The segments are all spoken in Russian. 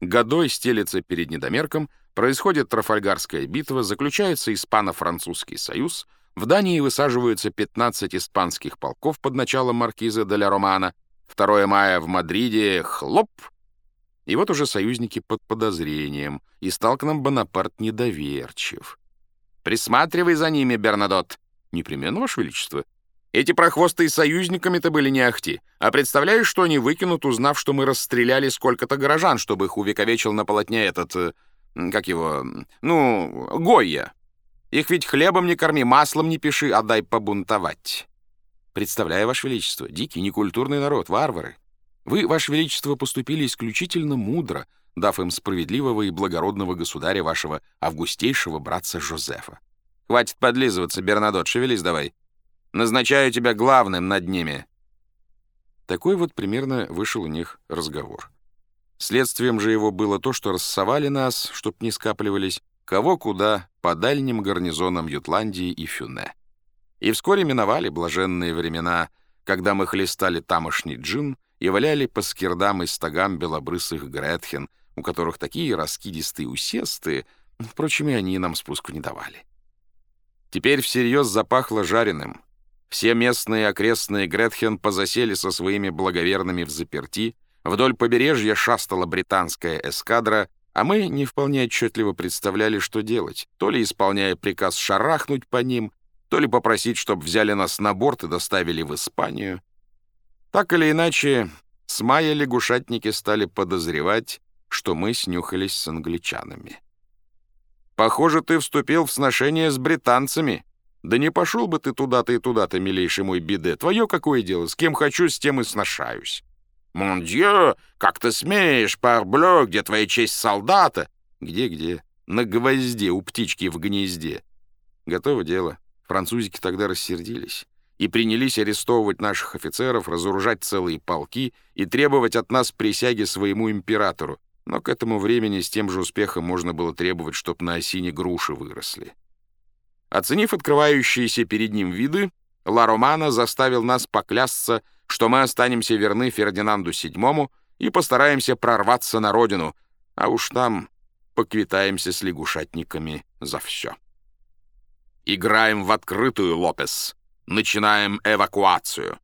Годой стелится перед недомерком, происходит Трафальгарская битва, заключается Испано-Французский союз, в Дании высаживаются 15 испанских полков под началом маркиза де ля Романа, 2 мая в Мадриде — хлоп! И вот уже союзники под подозрением, и стал к нам Бонапарт недоверчив. «Присматривай за ними, Бернадот!» «Непременно, Ваше Величество!» Эти прохвосты и союзниками-то были не ахти. А представляешь, что они выкинут, узнав, что мы расстреляли сколько-то горожан, чтобы их увековечил на полотне этот... Э, как его... Ну, Гойя. Их ведь хлебом не корми, маслом не пиши, а дай побунтовать. Представляю, Ваше Величество, дикий, некультурный народ, варвары. Вы, Ваше Величество, поступили исключительно мудро, дав им справедливого и благородного государя вашего августейшего братца Жозефа. Хватит подлизываться, Бернадот, шевелись давай. Назначаю тебя главным над ними». Такой вот примерно вышел у них разговор. Следствием же его было то, что рассовали нас, чтоб не скапливались, кого куда, по дальним гарнизонам Ютландии и Фюне. И вскоре миновали блаженные времена, когда мы хлестали тамошний джин и валяли по скирдам и стогам белобрысых гретхен, у которых такие раскидистые усесты, впрочем, и они нам спуску не давали. Теперь всерьез запахло жареным — все местные окрестные Гретхен позасели со своими благоверными в заперти, вдоль побережья шастала британская эскадра, а мы не вполне отчетливо представляли, что делать, то ли исполняя приказ шарахнуть по ним, то ли попросить, чтобы взяли нас на борт и доставили в Испанию. Так или иначе, с мая лягушатники стали подозревать, что мы снюхались с англичанами. «Похоже, ты вступил в сношение с британцами», да не пошел бы ты туда-то и туда-то, милейший мой биде. Твое какое дело? С кем хочу, с тем и сношаюсь. Мон дьё, как ты смеешь, парблё, где твоя честь солдата? Где-где? На гвозде, у птички в гнезде. Готово дело. Французики тогда рассердились и принялись арестовывать наших офицеров, разоружать целые полки и требовать от нас присяги своему императору. Но к этому времени с тем же успехом можно было требовать, чтоб на осине груши выросли. Оценив открывающиеся перед ним виды, Ла Романа заставил нас поклясться, что мы останемся верны Фердинанду VII и постараемся прорваться на родину, а уж там поквитаемся с лягушатниками за все. «Играем в открытую, Лопес. Начинаем эвакуацию.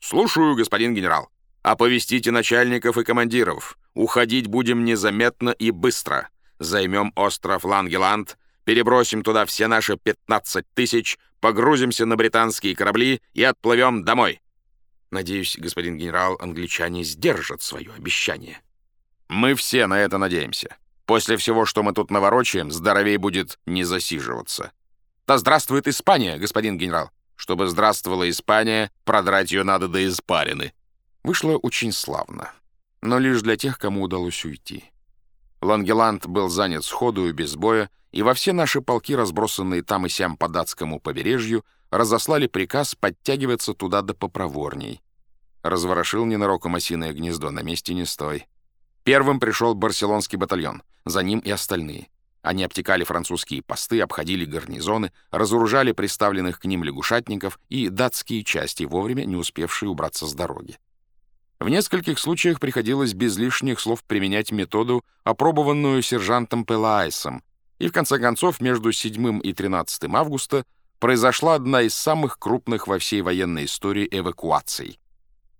Слушаю, господин генерал. Оповестите начальников и командиров. Уходить будем незаметно и быстро. Займем остров Лангеланд — перебросим туда все наши 15 тысяч, погрузимся на британские корабли и отплывем домой. Надеюсь, господин генерал, англичане сдержат свое обещание. Мы все на это надеемся. После всего, что мы тут наворочаем, здоровей будет не засиживаться. Да здравствует Испания, господин генерал. Чтобы здравствовала Испания, продрать ее надо до испарины. Вышло очень славно. Но лишь для тех, кому удалось уйти. Лангеланд был занят сходу и без боя, и во все наши полки, разбросанные там и сям по датскому побережью, разослали приказ подтягиваться туда да попроворней. Разворошил ненароком осиное гнездо, на месте не стой. Первым пришел барселонский батальон, за ним и остальные. Они обтекали французские посты, обходили гарнизоны, разоружали приставленных к ним лягушатников и датские части, вовремя не успевшие убраться с дороги. В нескольких случаях приходилось без лишних слов применять методу, опробованную сержантом Пелаайсом, и в конце концов между 7 и 13 августа произошла одна из самых крупных во всей военной истории эвакуаций.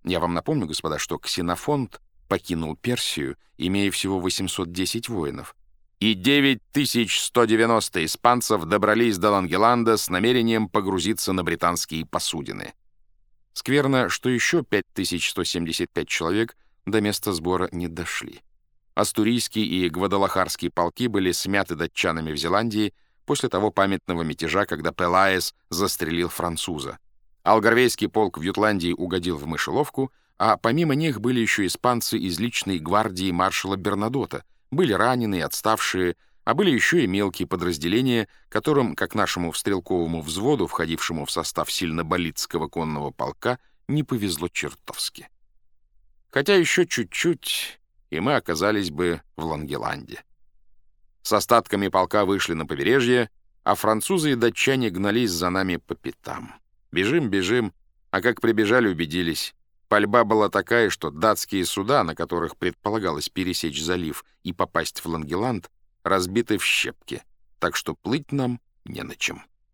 Я вам напомню, господа, что Ксенофонт покинул Персию, имея всего 810 воинов, и 9190 испанцев добрались до Лангеланда с намерением погрузиться на британские посудины. Скверно, что еще 5175 человек до места сбора не дошли. Астурийский и Гвадалахарский полки были смяты датчанами в Зеландии после того памятного мятежа, когда Пелаес застрелил француза. Алгарвейский полк в Ютландии угодил в мышеловку, а помимо них были еще испанцы из личной гвардии маршала Бернадота, были раненые, отставшие, а были еще и мелкие подразделения, которым, как нашему стрелковому взводу, входившему в состав сильноболитского конного полка, не повезло чертовски. Хотя еще чуть-чуть, и мы оказались бы в Лангеланде. С остатками полка вышли на побережье, а французы и датчане гнались за нами по пятам. Бежим, бежим, а как прибежали, убедились. Пальба была такая, что датские суда, на которых предполагалось пересечь залив и попасть в Лангеланд, разбиты в щепки, так что плыть нам не на чем.